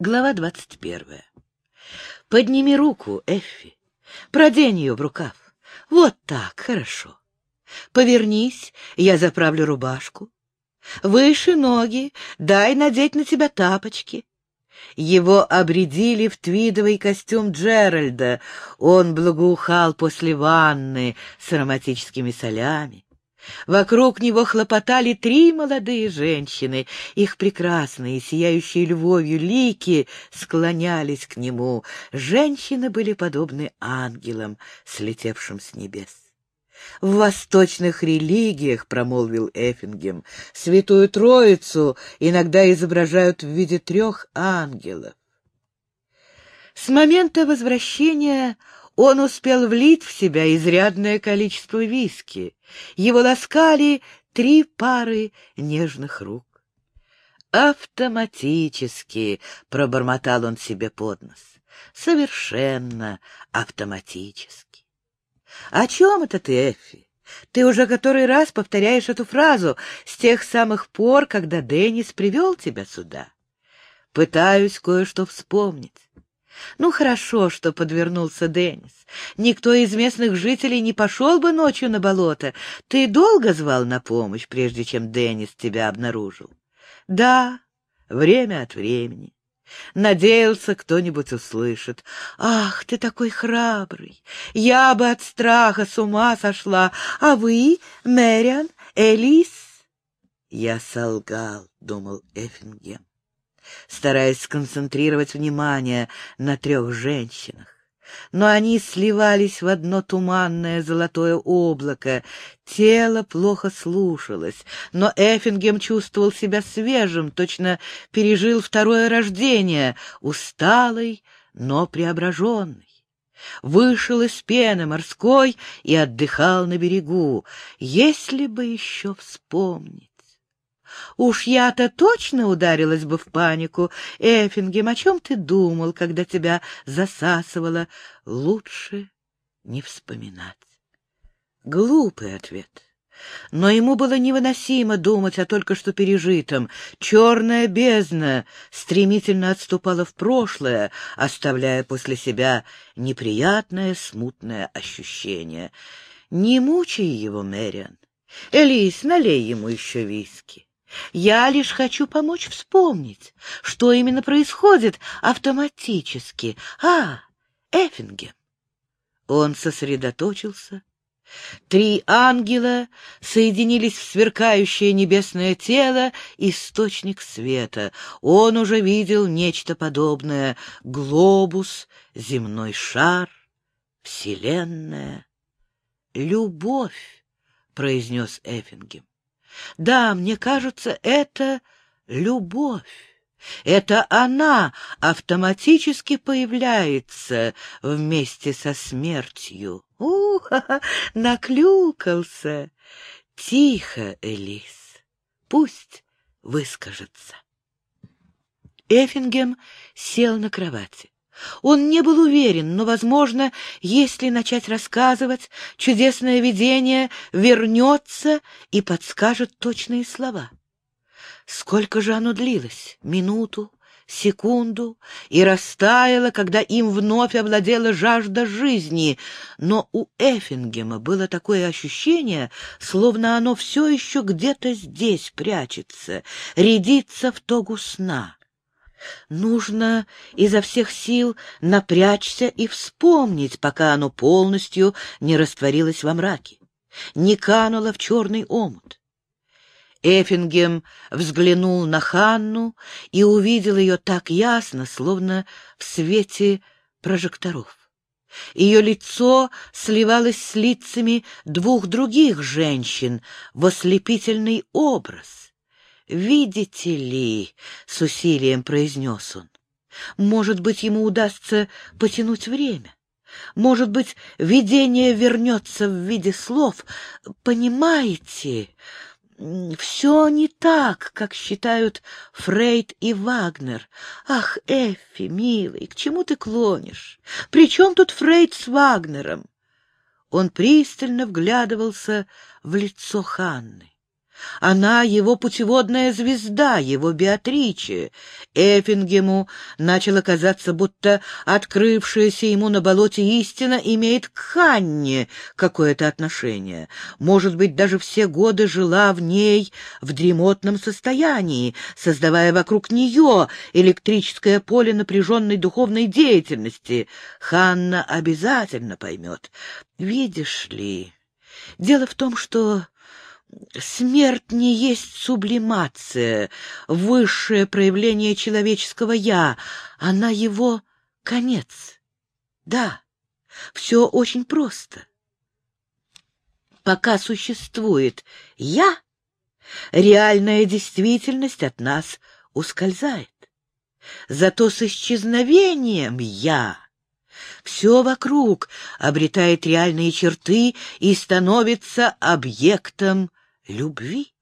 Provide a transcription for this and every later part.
Глава двадцать первая. Подними руку, Эффи. Продень ее в рукав. Вот так, хорошо. Повернись, я заправлю рубашку. Выше ноги, дай надеть на тебя тапочки. Его обредили в твидовый костюм Джеральда. Он благоухал после ванны с ароматическими солями. Вокруг него хлопотали три молодые женщины. Их прекрасные, сияющие любовью лики склонялись к нему. Женщины были подобны ангелам, слетевшим с небес. В восточных религиях, — промолвил Эффингем, — Святую Троицу иногда изображают в виде трех ангелов. С момента возвращения он успел влить в себя изрядное количество виски. Его ласкали три пары нежных рук. «Автоматически», — пробормотал он себе под нос, — «совершенно автоматически». «О чем это ты, Эффи? Ты уже который раз повторяешь эту фразу с тех самых пор, когда Деннис привел тебя сюда. Пытаюсь кое-что вспомнить. Ну, хорошо, что подвернулся Деннис. Никто из местных жителей не пошел бы ночью на болото. Ты долго звал на помощь, прежде чем Деннис тебя обнаружил? Да, время от времени. Надеялся, кто-нибудь услышит. «Ах, ты такой храбрый! Я бы от страха с ума сошла! А вы, Мэриан, Элис?» «Я солгал», — думал Эффингем стараясь сконцентрировать внимание на трех женщинах. Но они сливались в одно туманное золотое облако. Тело плохо слушалось, но Эффингем чувствовал себя свежим, точно пережил второе рождение, усталый, но преображенный вышел из пены морской и отдыхал на берегу. Если бы еще вспомнить. Уж я-то точно ударилась бы в панику. Эффингем, о чем ты думал, когда тебя засасывало? Лучше не вспоминать. Глупый ответ. Но ему было невыносимо думать о только что пережитом. Черная бездна стремительно отступала в прошлое, оставляя после себя неприятное смутное ощущение. Не мучай его, Мэриан. Элис, налей ему еще виски. Я лишь хочу помочь вспомнить, что именно происходит автоматически. А, Эффингем. Он сосредоточился. Три ангела соединились в сверкающее небесное тело, источник света. Он уже видел нечто подобное — глобус, земной шар, вселенная. «Любовь», — произнес Эффингем. Да, мне кажется, это любовь. Это она автоматически появляется вместе со смертью. У, -ха -ха, наклюкался. Тихо, Элис, пусть выскажется. Эффингем сел на кровати. Он не был уверен, но, возможно, если начать рассказывать, чудесное видение вернется и подскажет точные слова. Сколько же оно длилось? Минуту, секунду, и растаяло, когда им вновь овладела жажда жизни. Но у Эффингема было такое ощущение, словно оно все еще где-то здесь прячется, рядится в тогу сна. Нужно изо всех сил напрячься и вспомнить, пока оно полностью не растворилось во мраке, не кануло в черный омут. Эффингем взглянул на Ханну и увидел ее так ясно, словно в свете прожекторов. Ее лицо сливалось с лицами двух других женщин в ослепительный образ. «Видите ли», — с усилием произнес он, — «может быть, ему удастся потянуть время. Может быть, видение вернется в виде слов. Понимаете, все не так, как считают Фрейд и Вагнер. Ах, Эффи, милый, к чему ты клонишь? При чем тут Фрейд с Вагнером?» Он пристально вглядывался в лицо Ханны. Она его путеводная звезда, его Беатриче. Эффингему начало казаться, будто открывшаяся ему на болоте истина имеет к Ханне какое-то отношение. Может быть, даже все годы жила в ней в дремотном состоянии, создавая вокруг нее электрическое поле напряженной духовной деятельности. Ханна обязательно поймет. Видишь ли, дело в том, что Смерть не есть сублимация, высшее проявление человеческого «я», она его конец. Да, все очень просто. Пока существует «я», реальная действительность от нас ускользает. Зато с исчезновением «я» все вокруг обретает реальные черты и становится объектом любви.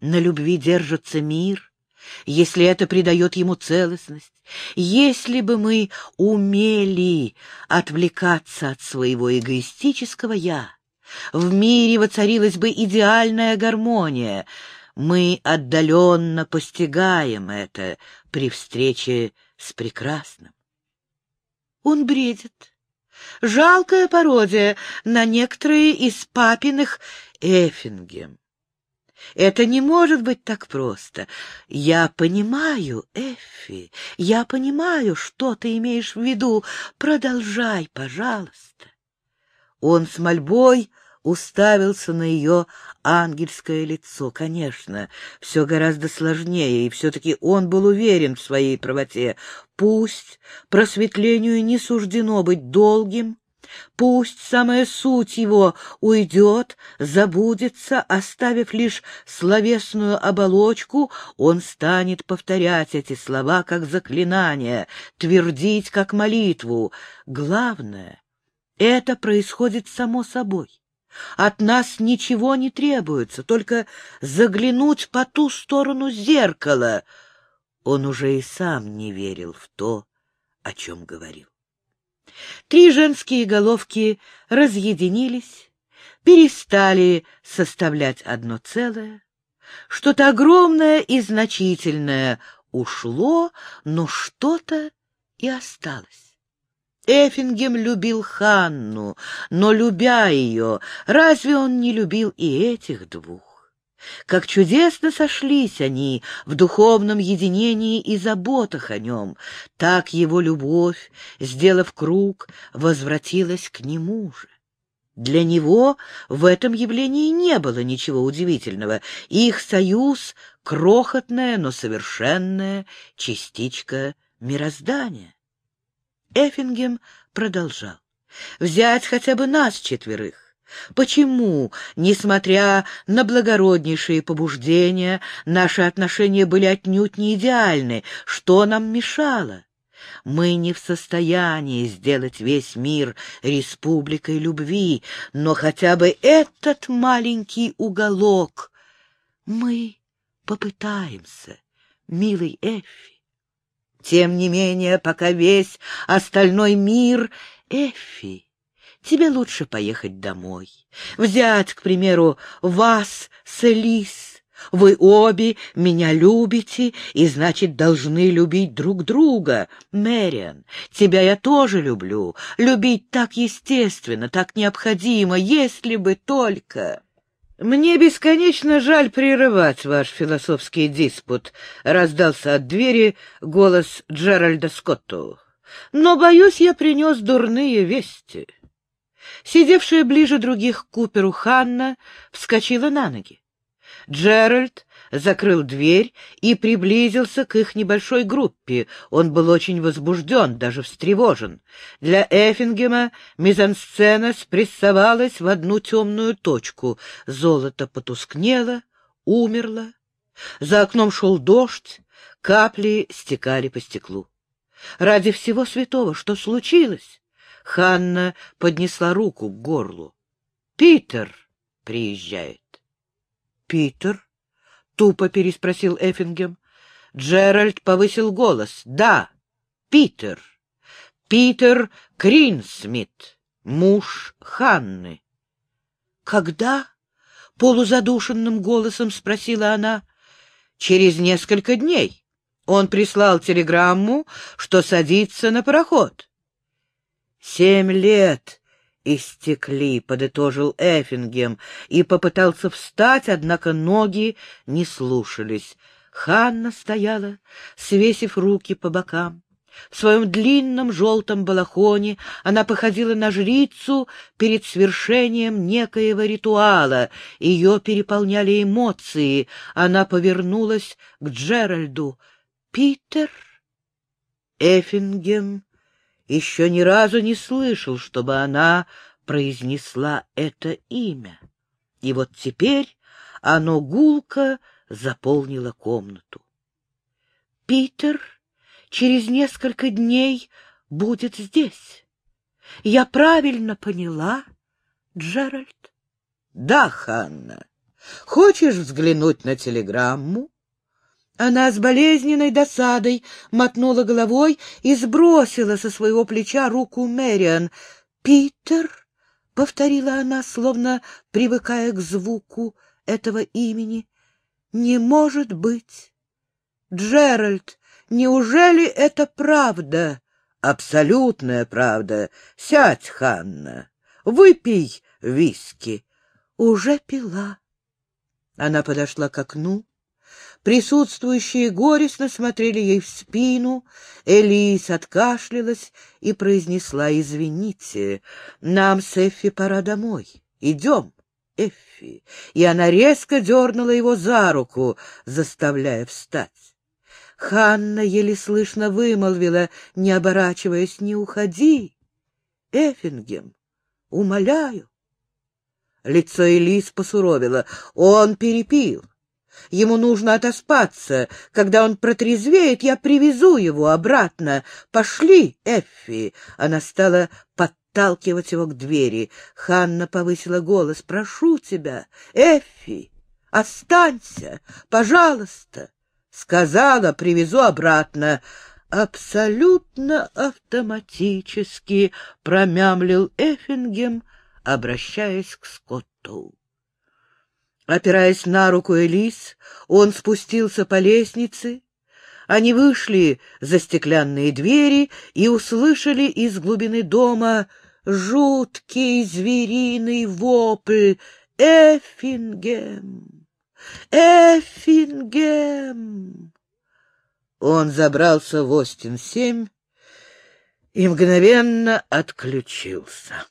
На любви держится мир, если это придает ему целостность. Если бы мы умели отвлекаться от своего эгоистического «я», в мире воцарилась бы идеальная гармония. Мы отдаленно постигаем это при встрече с прекрасным. Он бредит. Жалкая пародия на некоторые из папиных Эффингем. Это не может быть так просто. Я понимаю, Эффи, я понимаю, что ты имеешь в виду. Продолжай, пожалуйста. Он с мольбой уставился на ее ангельское лицо. Конечно, все гораздо сложнее, и все-таки он был уверен в своей правоте. Пусть просветлению не суждено быть долгим, Пусть самая суть его уйдет, забудется, оставив лишь словесную оболочку, он станет повторять эти слова как заклинание, твердить как молитву. Главное, это происходит само собой. От нас ничего не требуется, только заглянуть по ту сторону зеркала. Он уже и сам не верил в то, о чем говорил. Три женские головки разъединились, перестали составлять одно целое. Что-то огромное и значительное ушло, но что-то и осталось. Эффингем любил Ханну, но, любя ее, разве он не любил и этих двух? Как чудесно сошлись они в духовном единении и заботах о нем. Так его любовь, сделав круг, возвратилась к нему же. Для него в этом явлении не было ничего удивительного. Их союз — крохотная, но совершенная частичка мироздания. Эффингем продолжал. «Взять хотя бы нас четверых. Почему, несмотря на благороднейшие побуждения, наши отношения были отнюдь не идеальны? Что нам мешало? Мы не в состоянии сделать весь мир республикой любви, но хотя бы этот маленький уголок мы попытаемся, милый Эффи. Тем не менее, пока весь остальной мир Эффи тебе лучше поехать домой. Взять, к примеру, вас с Элис. Вы обе меня любите и, значит, должны любить друг друга. Мэриан, тебя я тоже люблю. Любить так естественно, так необходимо, если бы только... «Мне бесконечно жаль прерывать ваш философский диспут», — раздался от двери голос Джеральда Скотту. «Но, боюсь, я принес дурные вести». Сидевшая ближе других к Куперу Ханна вскочила на ноги. Джеральд закрыл дверь и приблизился к их небольшой группе. Он был очень возбужден, даже встревожен. Для Эффингема мизансцена спрессовалась в одну темную точку. Золото потускнело, умерло. За окном шел дождь, капли стекали по стеклу. Ради всего святого, что случилось? Ханна поднесла руку к горлу. «Питер приезжает». «Питер?» — тупо переспросил Эффингем. Джеральд повысил голос. «Да, Питер. Питер Кринсмит, муж Ханны». «Когда?» — полузадушенным голосом спросила она. «Через несколько дней. Он прислал телеграмму, что садится на пароход». «Семь лет истекли», — подытожил Эффингем и попытался встать, однако ноги не слушались. Ханна стояла, свесив руки по бокам. В своем длинном желтом балахоне она походила на жрицу перед свершением некоего ритуала. Ее переполняли эмоции. Она повернулась к Джеральду. «Питер?» Эффингем еще ни разу не слышал, чтобы она произнесла это имя. И вот теперь оно гулко заполнило комнату. «Питер?» через несколько дней будет здесь. Я правильно поняла, Джеральд? Да, Ханна. Хочешь взглянуть на телеграмму? Она с болезненной досадой мотнула головой и сбросила со своего плеча руку Мэриан. «Питер?» — повторила она, словно привыкая к звуку этого имени. «Не может быть!» «Джеральд, Неужели это правда? Абсолютная правда. Сядь, Ханна, выпей виски. Уже пила. Она подошла к окну. Присутствующие горестно смотрели ей в спину. Элис откашлялась и произнесла «Извините, нам с Эффи пора домой. Идем, Эффи». И она резко дернула его за руку, заставляя встать. Ханна еле слышно вымолвила, не оборачиваясь, «Не уходи, Эффингем, умоляю». Лицо Элис посуровило. Он перепил. Ему нужно отоспаться. Когда он протрезвеет, я привезу его обратно. Пошли, Эффи. Она стала подталкивать его к двери. Ханна повысила голос. Прошу тебя, Эффи, останься, пожалуйста. Сказала, привезу обратно. Абсолютно автоматически промямлил Эффингем, обращаясь к Скотту. Опираясь на руку Элис, он спустился по лестнице. Они вышли за стеклянные двери и услышали из глубины дома жуткий звериный вопль «Эффингем!» Эффингем! Он забрался в Остин-7 и мгновенно отключился.